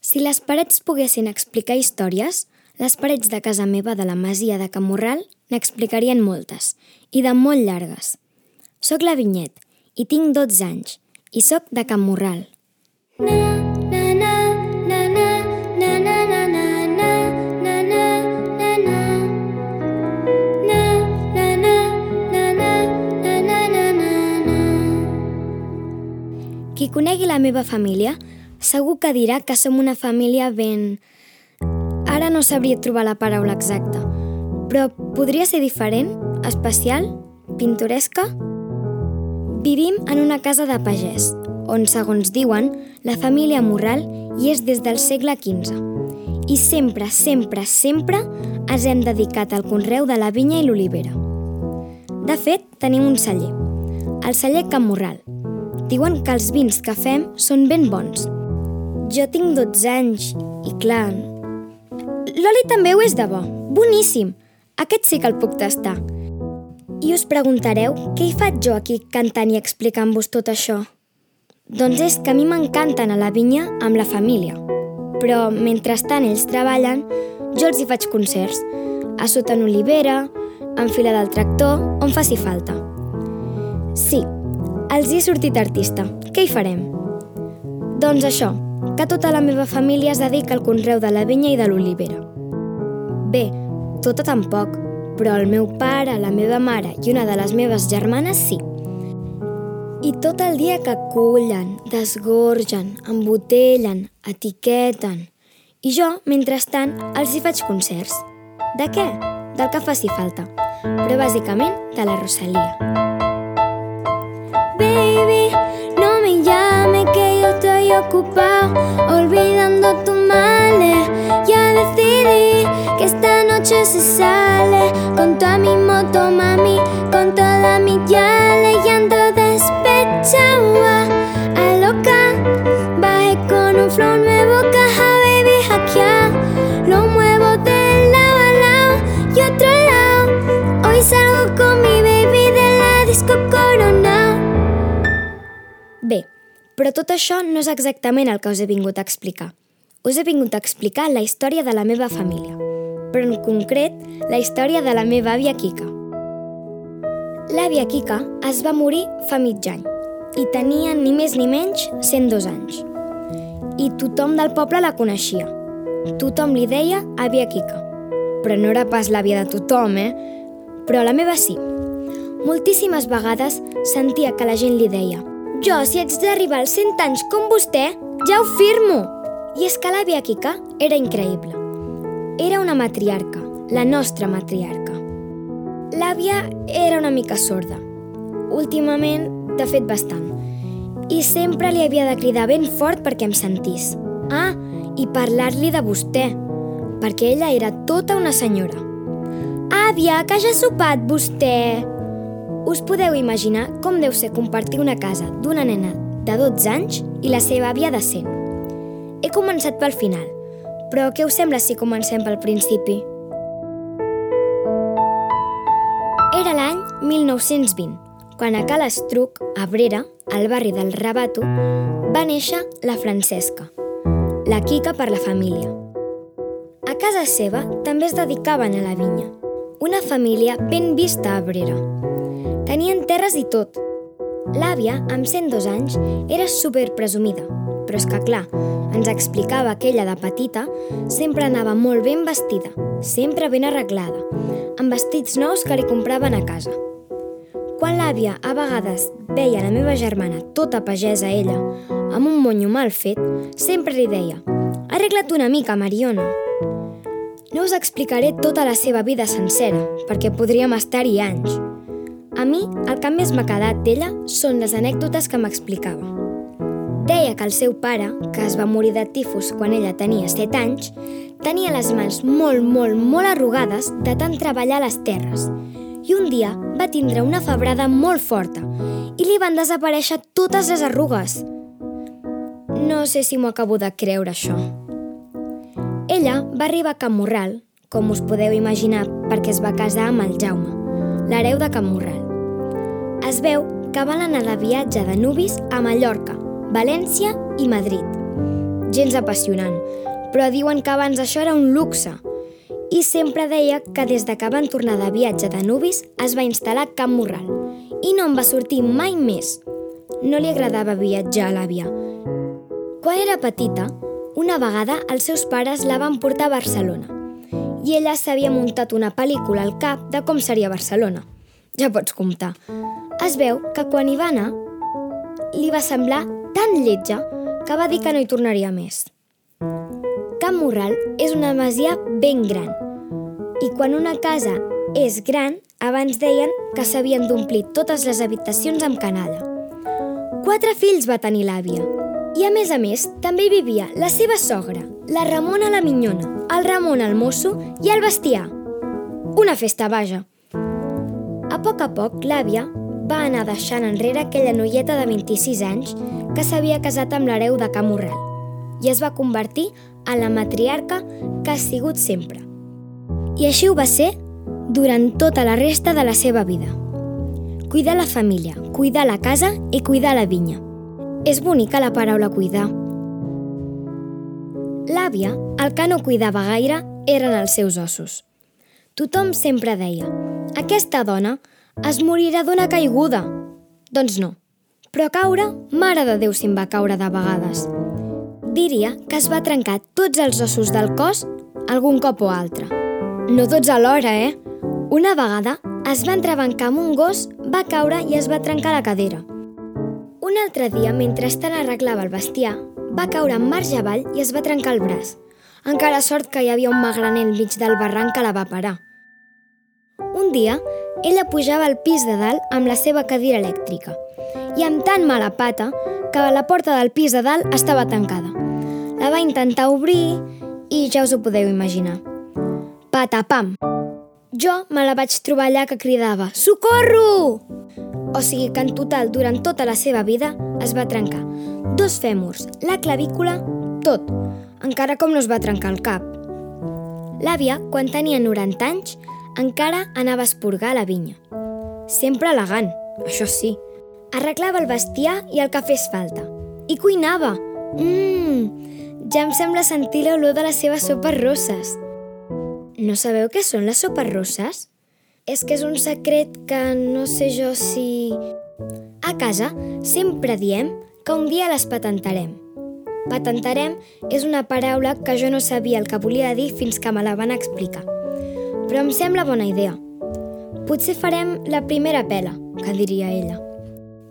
Si les parets poguessin explicar històries, les parets de casa meva de la masia de Can Morral n'explicarien moltes, i de molt llargues. Soc la Vinyet, i tinc 12 anys, i sóc de Can Morral. Na, na, na, na, na, na, na, na, na, na, na, na, na, na. Na, na, na, na, na, na, na, na, na, na. Qui conegui la meva família segur que dirà que som una família ben... Ara no sabria trobar la paraula exacta, però podria ser diferent, especial, pintoresca? Vivim en una casa de pagès, on, segons diuen, la família Morral hi és des del segle XV. I sempre, sempre, sempre ens hem dedicat al conreu de la vinya i l'olivera. De fet, tenim un celler, el celler Can Morral. Diuen que els vins que fem són ben bons. Jo tinc 12 anys i, clar... L'oli també ho és de bo. Boníssim! Aquest sí que el puc tastar. I us preguntareu què hi faig jo aquí cantant i explicant-vos tot això? Doncs és que a mi m'encanta anar a la vinya amb la família. Però mentrestant ells treballen, jo els hi faig concerts. A sota en olivera, en fila del tractor, on faci falta. Sí, els hi he sortit artista. Què hi farem? Doncs això, que tota la meva família es dedica al conreu de la vinya i de l'olivera. Bé, tota tampoc, però el meu pare, la meva mare i una de les meves germanes sí. I tot el dia que cullen, desgorgen, embotellen, etiqueten. I jo, mentrestant, els hi faig concerts. De què? Del que faci falta. Però bàsicament de la Rosalia. Baby, olvidando tu male. Ya decidí que esta noche se sale con toda mi moto, mami, con toda mi yale y ando despechada, a loca. Bajé con un flow nuevo, caja baby hackear. Lo muevo de lado a lado y otro lado. Hoy salgo con mi baby de la disco Corona. Bé, però tot això no és exactament el que us he vingut a explicar. Us he vingut a explicar la història de la meva família, però en concret la història de la meva àvia Kika. L'àvia Kika es va morir fa mig any i tenia ni més ni menys 102 anys. I tothom del poble la coneixia. Tothom li deia àvia Kika. Però no era pas l'àvia de tothom, eh? Però la meva sí. Moltíssimes vegades sentia que la gent li deia jo, si haig d'arribar als 100 anys com vostè, ja ho firmo! I és que l'àvia Kika era increïble. Era una matriarca, la nostra matriarca. L'àvia era una mica sorda. Últimament, de fet, bastant. I sempre li havia de cridar ben fort perquè em sentís. Ah, i parlar-li de vostè, perquè ella era tota una senyora. Àvia, que ja ha sopat vostè! Us podeu imaginar com deu ser compartir una casa d'una nena de 12 anys i la seva àvia de 100. He començat pel final, però què us sembla si comencem pel principi? Era l'any 1920, quan a Cal Estruc, a Brera, al barri del Rabato, va néixer la Francesca, la Quica per la família. A casa seva també es dedicaven a la vinya, una família ben vista a Brera. Tenien terres i tot. L'àvia, amb 102 anys, era super presumida, però és que clar, ens explicava que ella de petita sempre anava molt ben vestida, sempre ben arreglada, amb vestits nous que li compraven a casa. Quan l'àvia a vegades veia la meva germana tota pagesa ella, amb un monyo mal fet, sempre li deia «Arregla't una mica, Mariona!» No us explicaré tota la seva vida sencera, perquè podríem estar-hi anys. A mi, el que més m'ha quedat d'ella són les anècdotes que m'explicava. Deia que el seu pare, que es va morir de tifus quan ella tenia 7 anys, tenia les mans molt, molt, molt arrugades de tant treballar a les terres. I un dia va tindre una febrada molt forta i li van desaparèixer totes les arrugues. No sé si m'ho acabo de creure, això. Ella va arribar a Can Morral, com us podeu imaginar, perquè es va casar amb el Jaume, l'hereu de Can Morral. Es veu que van anar de viatge de nuvis a Mallorca, València i Madrid. gens apassionant, però diuen que abans això era un luxe. I sempre deia que des de que van tornar de viatge de nubis es va instal·lar a Camp Morral i no en va sortir mai més. No li agradava viatjar a l'àvia. Quan era petita, una vegada els seus pares la van portar a Barcelona i ella s'havia muntat una pel·lícula al cap de com seria Barcelona. Ja pots comptar. Es veu que quan hi va anar li va semblar tan lletja que va dir que no hi tornaria més. Can Morral és una masia ben gran i quan una casa és gran, abans deien que s'havien d'omplir totes les habitacions amb canalla. Quatre fills va tenir l'àvia i a més a més també hi vivia la seva sogra, la Ramona la Minyona, el Ramon el mosso i el bestiar. Una festa, vaja. Poc a poc, l'àvia va anar deixant enrere aquella noieta de 26 anys que s'havia casat amb l'hereu de Camorrel i es va convertir en la matriarca que ha sigut sempre. I així ho va ser durant tota la resta de la seva vida. Cuidar la família, cuidar la casa i cuidar la vinya. És bonica la paraula cuidar. L'àvia, el que no cuidava gaire, eren els seus ossos. Tothom sempre deia, aquesta dona es morirà d'una caiguda. Doncs no. Però caure, mare de Déu si va caure de vegades. Diria que es va trencar tots els ossos del cos algun cop o altre. No tots alhora, eh? Una vegada es va entrebancar amb un gos, va caure i es va trencar la cadera. Un altre dia, mentre estan arreglava el bestiar, va caure en marge avall i es va trencar el braç. Encara sort que hi havia un magraner al mig del barranc que la va parar. Dia, ella pujava al pis de dalt amb la seva cadira elèctrica i amb tan mala pata que la porta del pis de dalt estava tancada. La va intentar obrir i ja us ho podeu imaginar. Patapam! Jo me la vaig trobar allà que cridava «Socorro!» O sigui que en total, durant tota la seva vida, es va trencar dos fèmurs, la clavícula, tot, encara com no es va trencar el cap. L'àvia, quan tenia 90 anys, encara anava a esporgar la vinya. Sempre elegant, això sí. Arreglava el bestiar i el que fes falta. I cuinava. Mmm, ja em sembla sentir l'olor de les seves sopes rosses. No sabeu què són les sopes rosses? És que és un secret que no sé jo si... A casa sempre diem que un dia les patentarem. Patentarem és una paraula que jo no sabia el que volia dir fins que me la van explicar però em sembla bona idea. Potser farem la primera pela, que diria ella.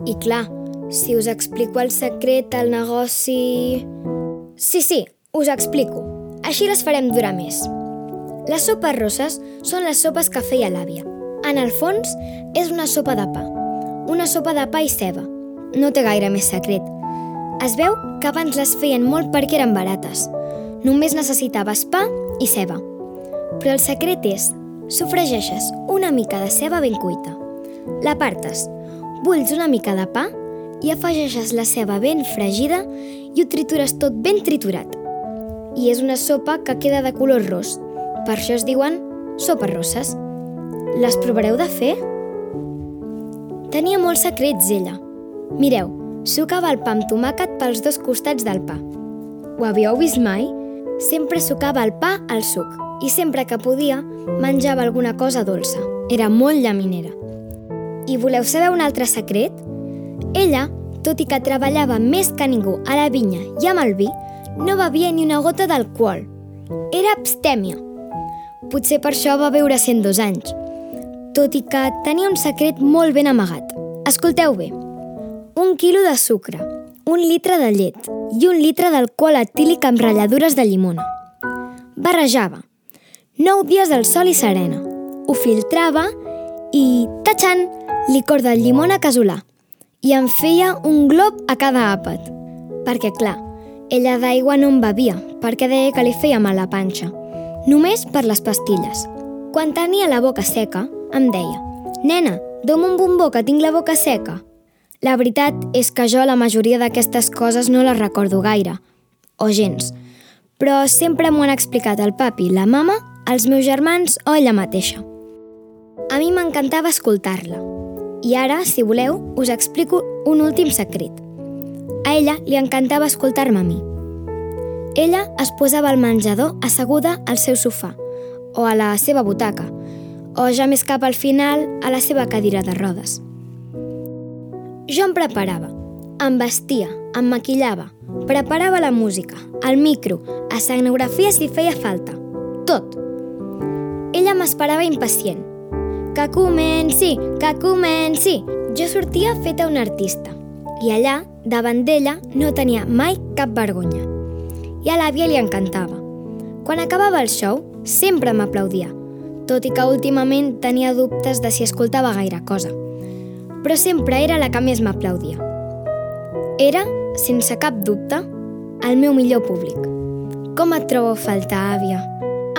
I clar, si us explico el secret del negoci... Sí, sí, us explico. Així les farem durar més. Les sopes rosses són les sopes que feia l'àvia. En el fons, és una sopa de pa. Una sopa de pa i ceba. No té gaire més secret. Es veu que abans les feien molt perquè eren barates. Només necessitaves pa i ceba. Però el secret és, sofregeixes una mica de ceba ben cuita. La partes, bulls una mica de pa i afegeixes la ceba ben fregida i ho tritures tot ben triturat. I és una sopa que queda de color ros. Per això es diuen sopes rosses. Les provareu de fer? Tenia molts secrets, ella. Mireu, sucava el pa amb tomàquet pels dos costats del pa. Ho havíeu vist mai? Sempre sucava el pa al suc i sempre que podia menjava alguna cosa dolça. Era molt llaminera. I voleu saber un altre secret? Ella, tot i que treballava més que ningú a la vinya i amb el vi, no bevia ni una gota d'alcohol. Era abstèmia. Potser per això va viure 102 anys, tot i que tenia un secret molt ben amagat. Escolteu bé. Un quilo de sucre, un litre de llet i un litre d'alcohol etílic amb ratlladures de llimona. Barrejava, 9 dies del sol i serena. Ho filtrava i, tatxan, licor de llimona casolà. I en feia un glob a cada àpat. Perquè, clar, ella d'aigua no en bevia, perquè deia que li feia mal la panxa. Només per les pastilles. Quan tenia la boca seca, em deia «Nena, dom un bombó que tinc la boca seca». La veritat és que jo la majoria d'aquestes coses no les recordo gaire, o gens, però sempre m'ho han explicat el papi, la mama els meus germans o ella mateixa. A mi m'encantava escoltar-la. I ara, si voleu, us explico un últim secret. A ella li encantava escoltar-me a mi. Ella es posava al menjador asseguda al seu sofà, o a la seva butaca, o ja més cap al final a la seva cadira de rodes. Jo em preparava, em vestia, em maquillava, preparava la música, el micro, escenografia si feia falta. Ella m'esperava impacient. Que comenci, que comenci! Jo sortia feta una artista i allà, davant d'ella, no tenia mai cap vergonya. I a l'àvia li encantava. Quan acabava el show, sempre m'aplaudia, tot i que últimament tenia dubtes de si escoltava gaire cosa. Però sempre era la que més m'aplaudia. Era, sense cap dubte, el meu millor públic. Com et trobo a faltar, àvia?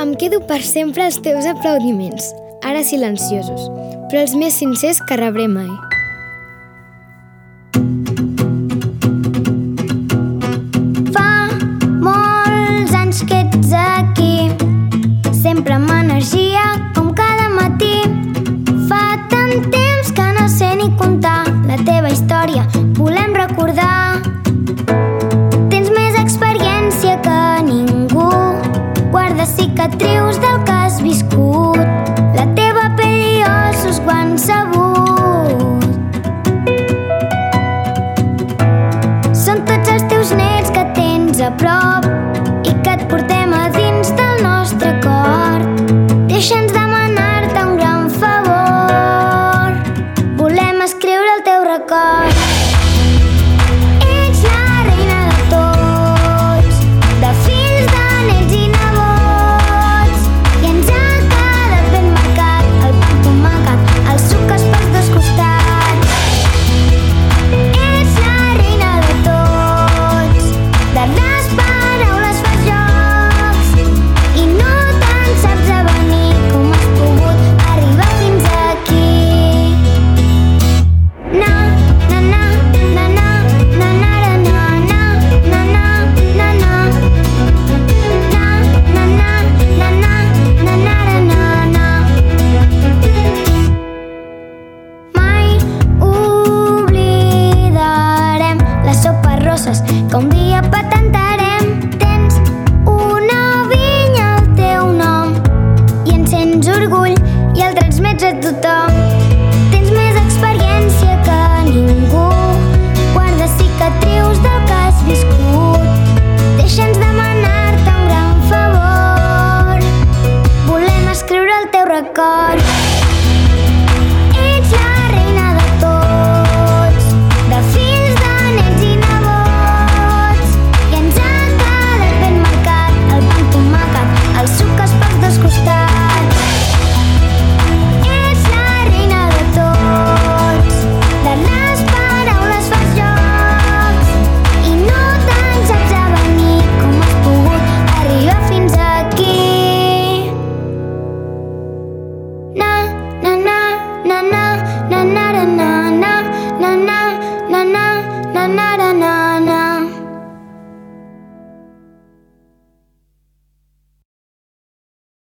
Em quedo per sempre els teus aplaudiments, ara silenciosos, però els més sincers que rebré mai. coisa própria.